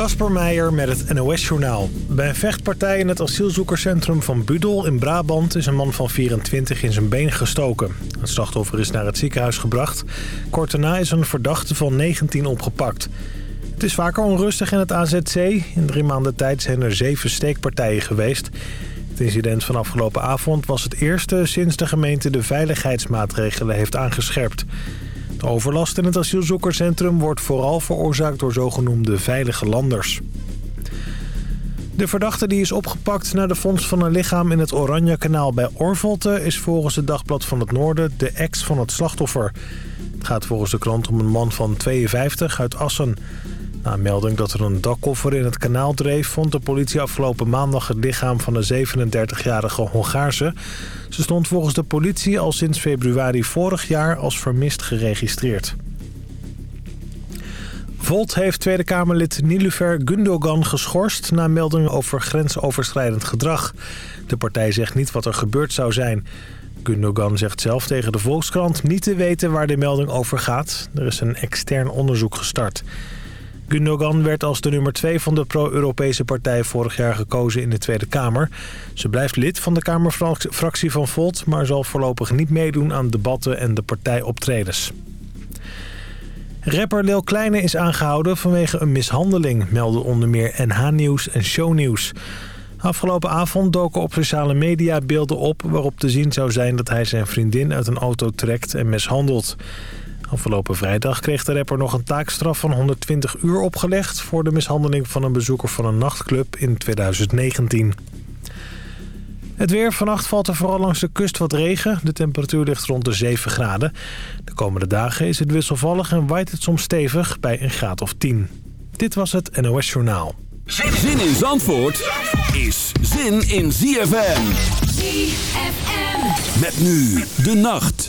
Kasper Meijer met het NOS-journaal. Bij een vechtpartij in het asielzoekerscentrum van Budel in Brabant... is een man van 24 in zijn been gestoken. Het slachtoffer is naar het ziekenhuis gebracht. Kort daarna is een verdachte van 19 opgepakt. Het is vaker onrustig in het AZC. In drie maanden tijd zijn er zeven steekpartijen geweest. Het incident van afgelopen avond was het eerste sinds de gemeente de veiligheidsmaatregelen heeft aangescherpt. Overlast in het asielzoekerscentrum wordt vooral veroorzaakt door zogenoemde veilige landers. De verdachte die is opgepakt na de vondst van een lichaam in het Oranjekanaal bij Orvelte... is volgens het Dagblad van het Noorden de ex van het slachtoffer. Het gaat volgens de krant om een man van 52 uit Assen. Na een melding dat er een dakkoffer in het kanaal dreef... vond de politie afgelopen maandag het lichaam van de 37-jarige Hongaarse. Ze stond volgens de politie al sinds februari vorig jaar als vermist geregistreerd. Volt heeft Tweede Kamerlid Nilufer Gundogan geschorst... na meldingen over grensoverschrijdend gedrag. De partij zegt niet wat er gebeurd zou zijn... Gundogan zegt zelf tegen de Volkskrant niet te weten waar de melding over gaat. Er is een extern onderzoek gestart. Gundogan werd als de nummer 2 van de pro-Europese partij vorig jaar gekozen in de Tweede Kamer. Ze blijft lid van de Kamerfractie van Volt... maar zal voorlopig niet meedoen aan debatten en de partijoptredens. Rapper Lil Kleine is aangehouden vanwege een mishandeling... melden onder meer NH Nieuws en Shownieuws. Afgelopen avond doken op sociale media beelden op... waarop te zien zou zijn dat hij zijn vriendin uit een auto trekt en mishandelt. Afgelopen vrijdag kreeg de rapper nog een taakstraf van 120 uur opgelegd... voor de mishandeling van een bezoeker van een nachtclub in 2019. Het weer. Vannacht valt er vooral langs de kust wat regen. De temperatuur ligt rond de 7 graden. De komende dagen is het wisselvallig en waait het soms stevig bij een graad of 10. Dit was het NOS Journaal. Zin in Zandvoort is zin in ZFM. ZFM. Met nu de nacht.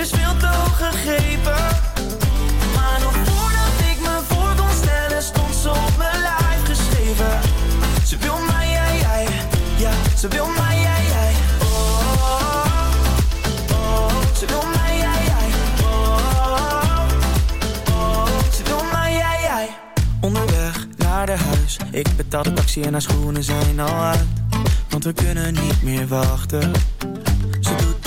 Is veel te hoog gegrepen. Maar nog voordat ik me voor kon stellen Stond ze op mijn lijf geschreven. Ze wil mij, jij, jij Ja, ze wil mij, jij, jij oh Ze wil mij, jij, jij Oh, oh, Ze wil mij, jij, jij Onderweg naar de huis. Ik betaal de taxi en haar schoenen zijn al uit. Want we kunnen niet meer wachten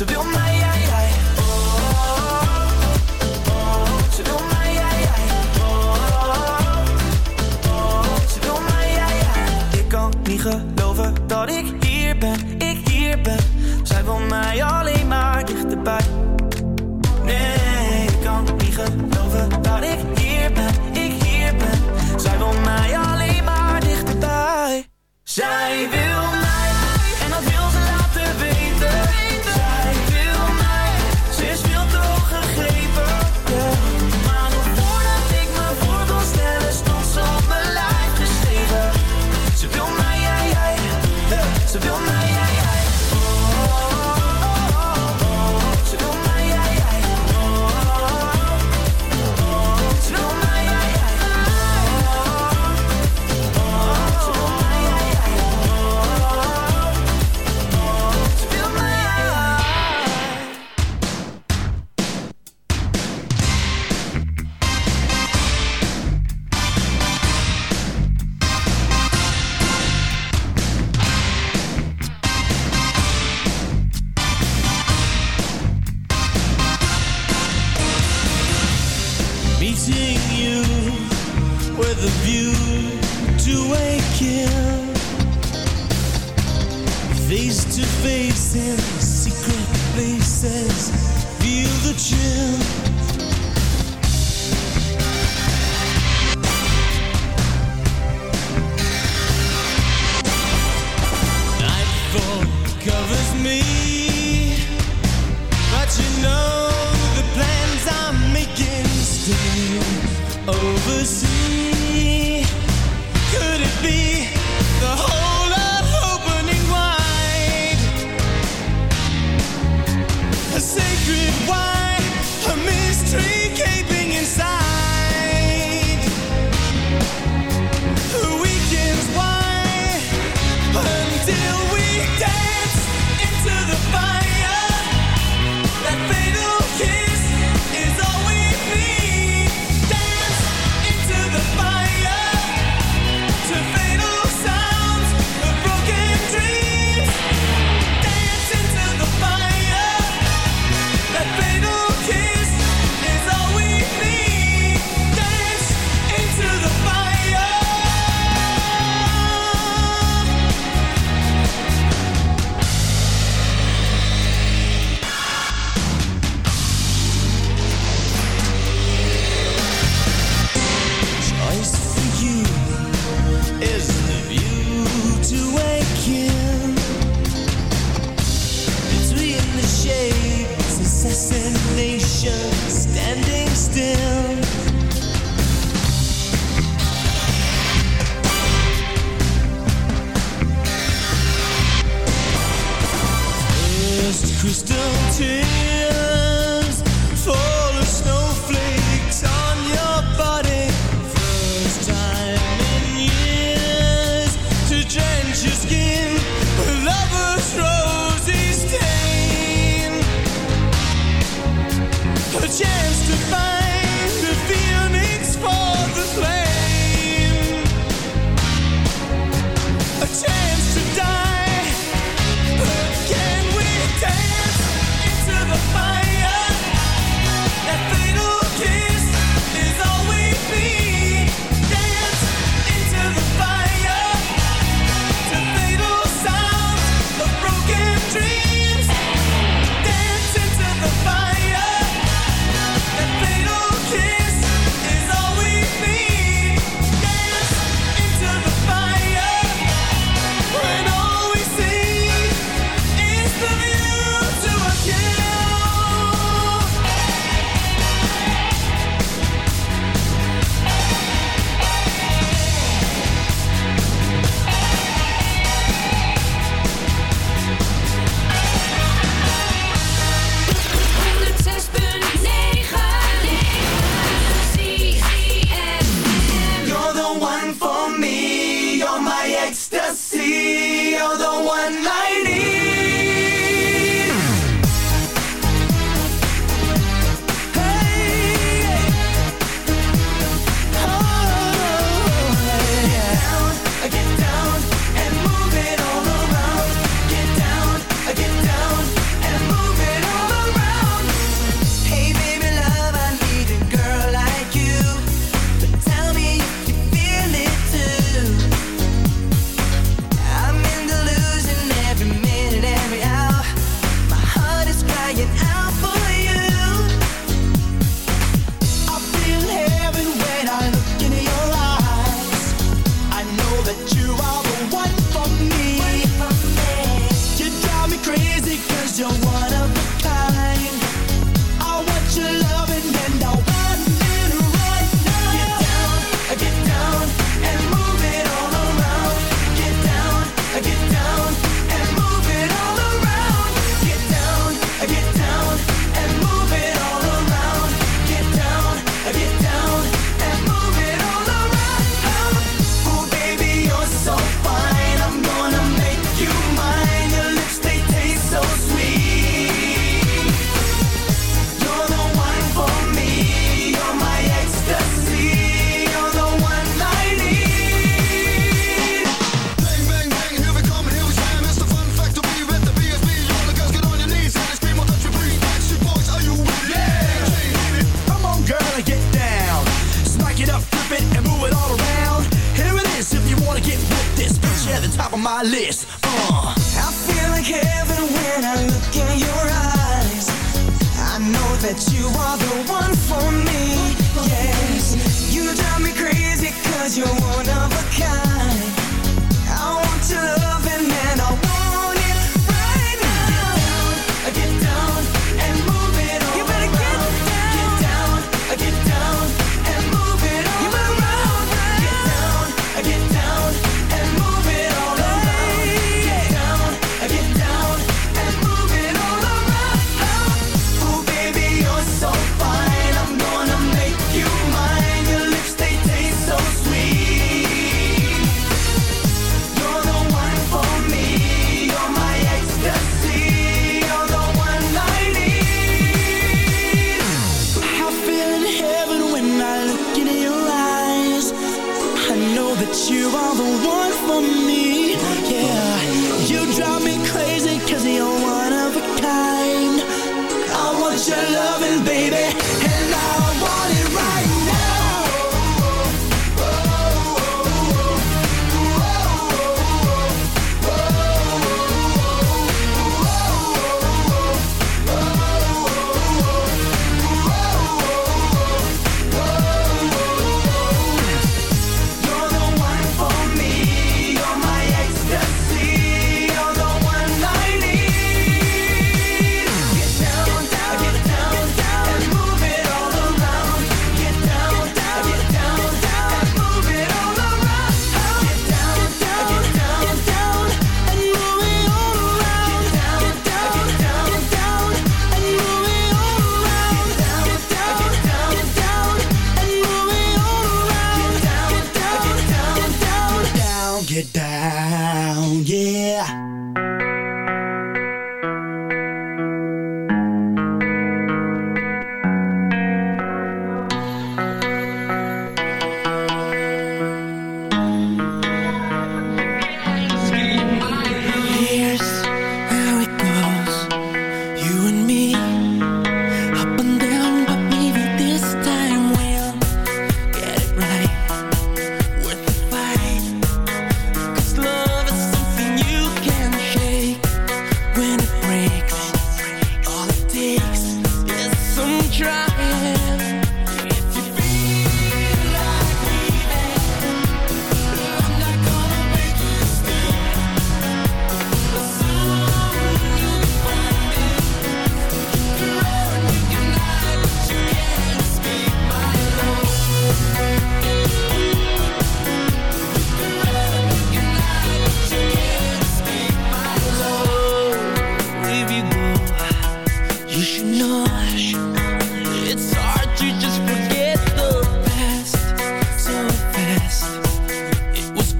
Ze wil mij, jij, jij. Oh, Ze wil mij, jij, jij. Ze wil mij, jij, jij. Ik kan niet geloven dat ik hier ben, ik hier ben. Zij wil mij alleen maar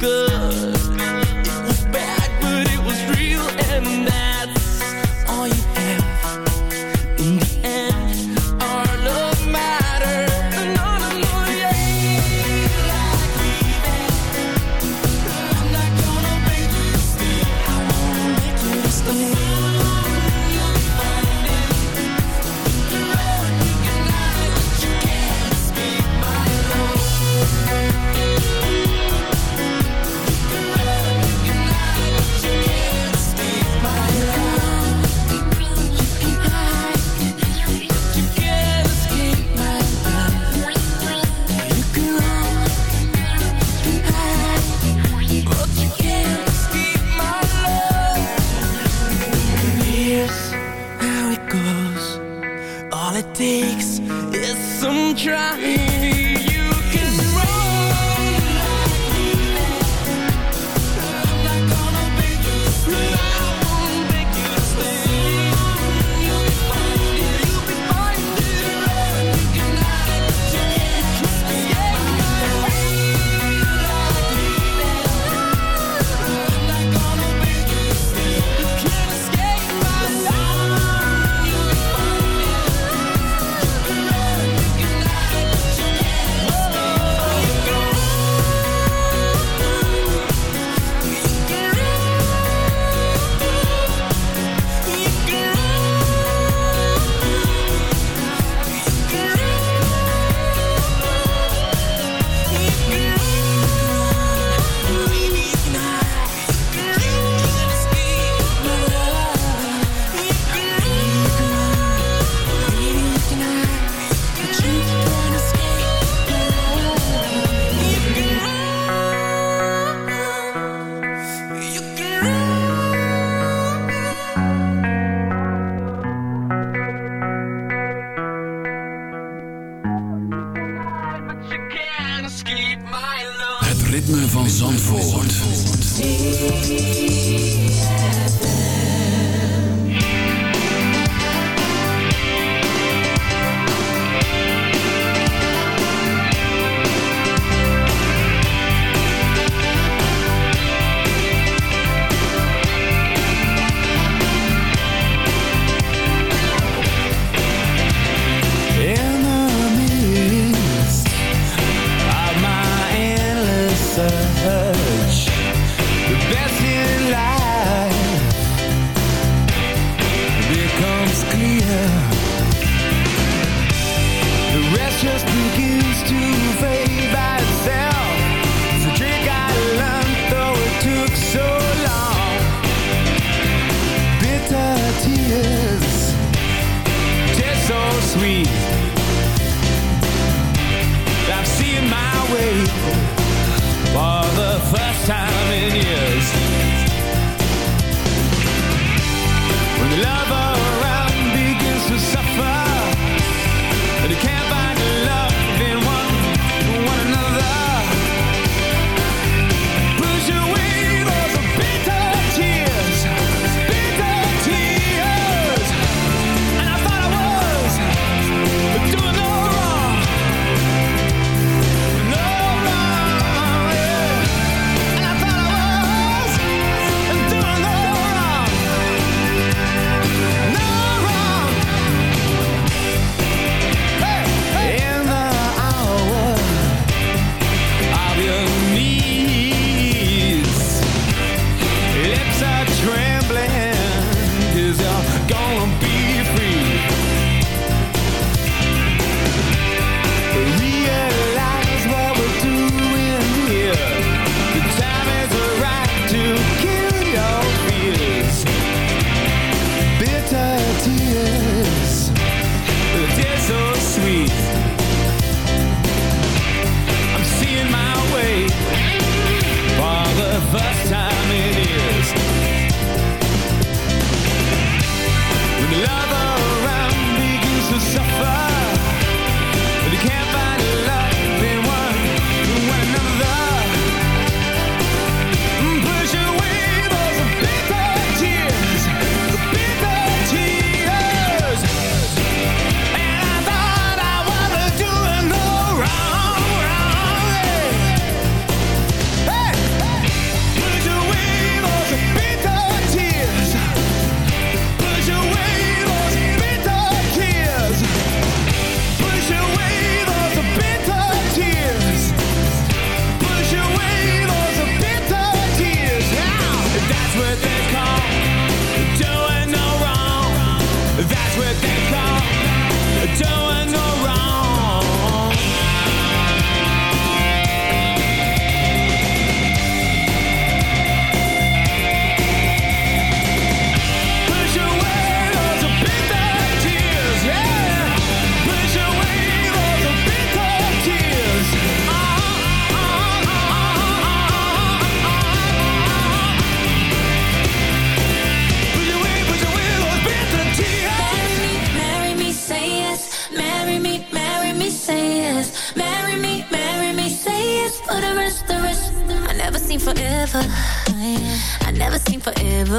good,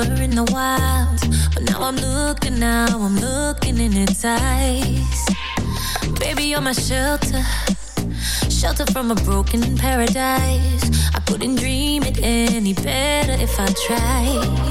were in the wild. But now I'm looking, now I'm looking in its eyes. Baby, you're my shelter. Shelter from a broken paradise. I couldn't dream it any better if I tried.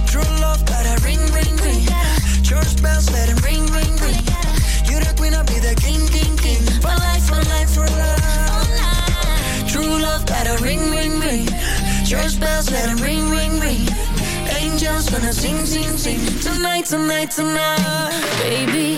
Church bells, let them ring, ring, ring. Angels gonna sing, sing, sing. Tonight, tonight, tonight, baby.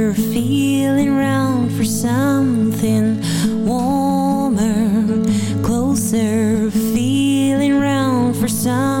round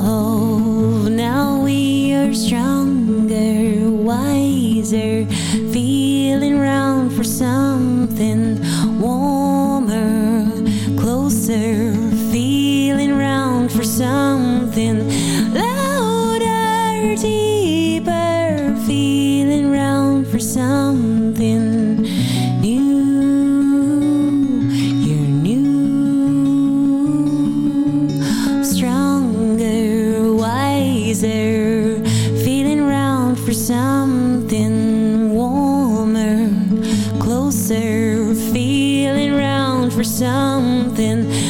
Something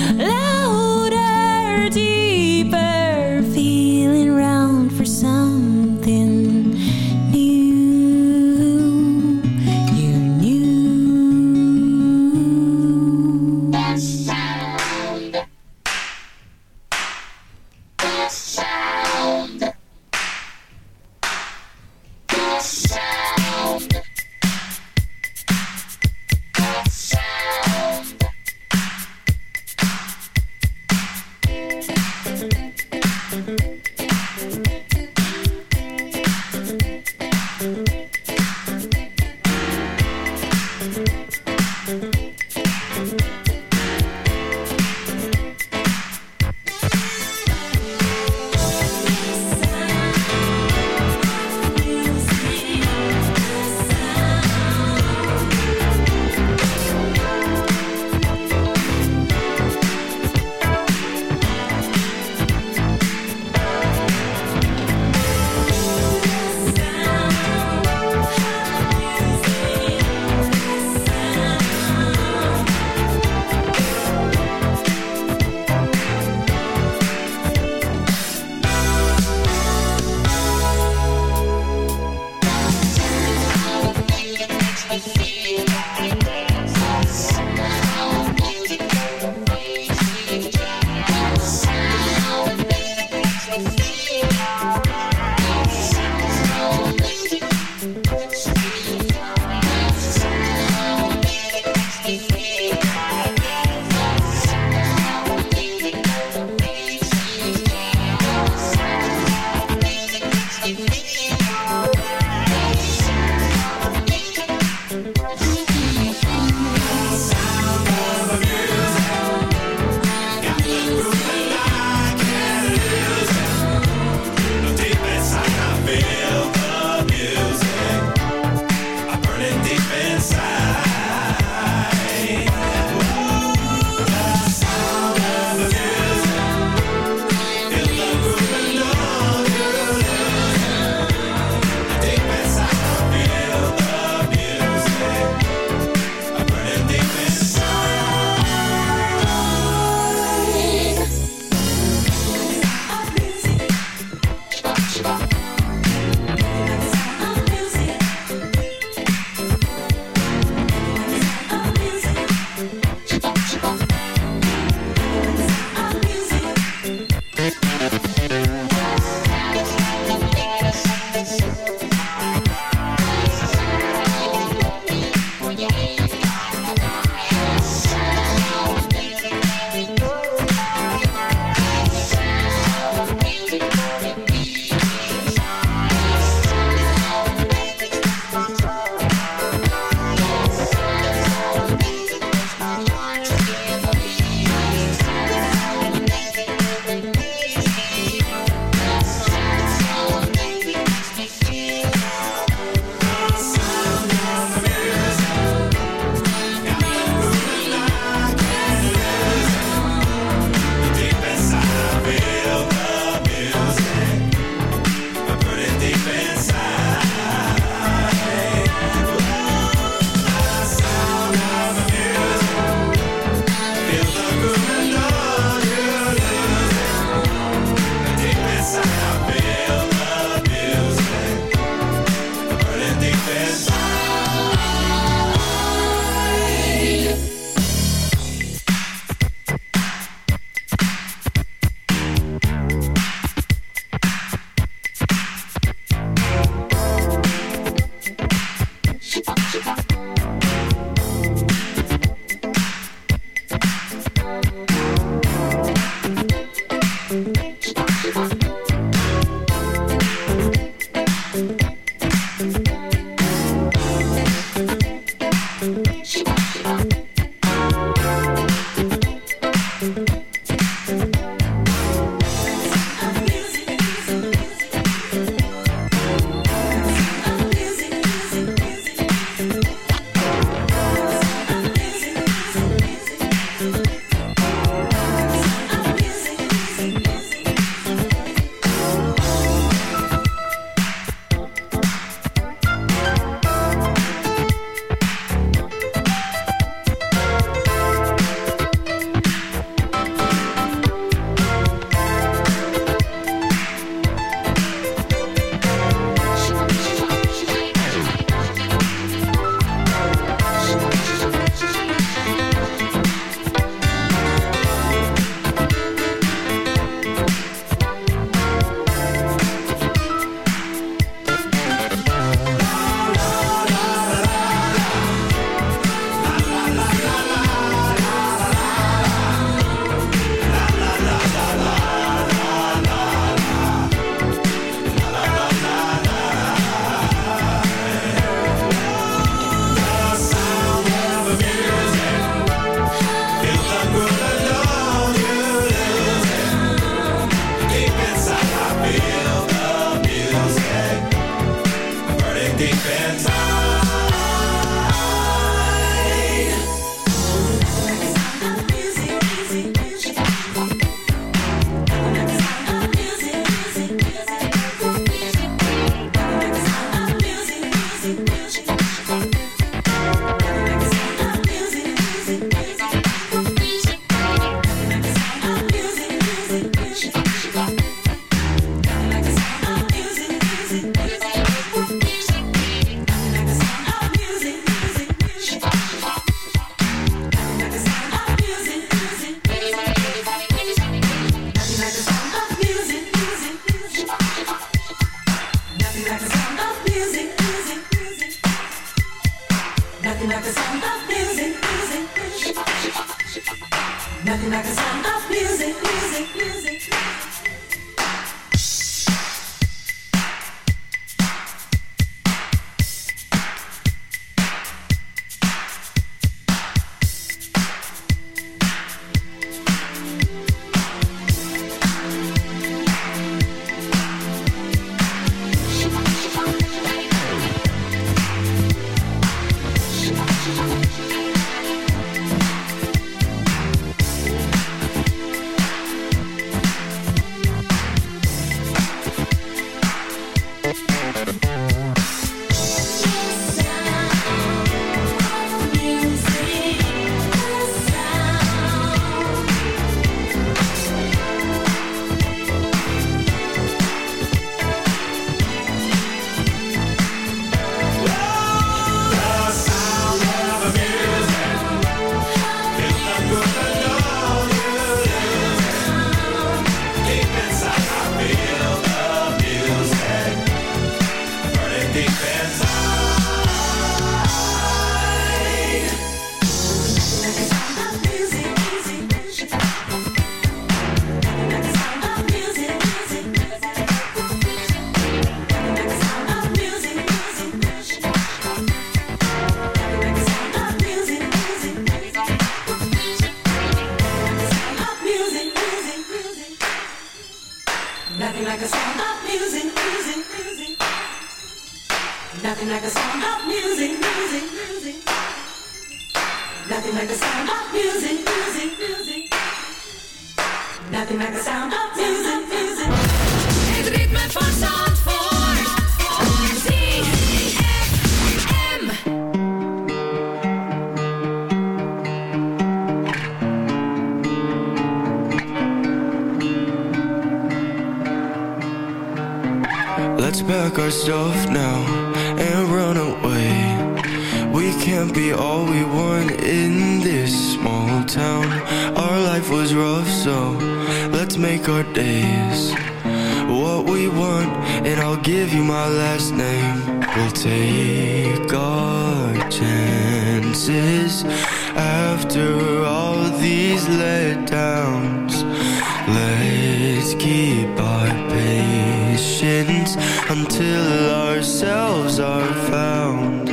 Let's keep our patience until ourselves are found.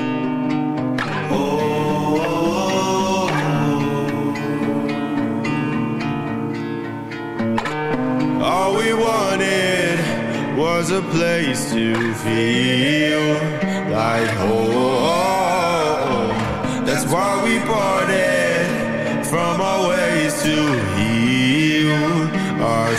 Oh, All we wanted was a place to feel like home. That's why we parted from our ways to heal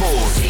force.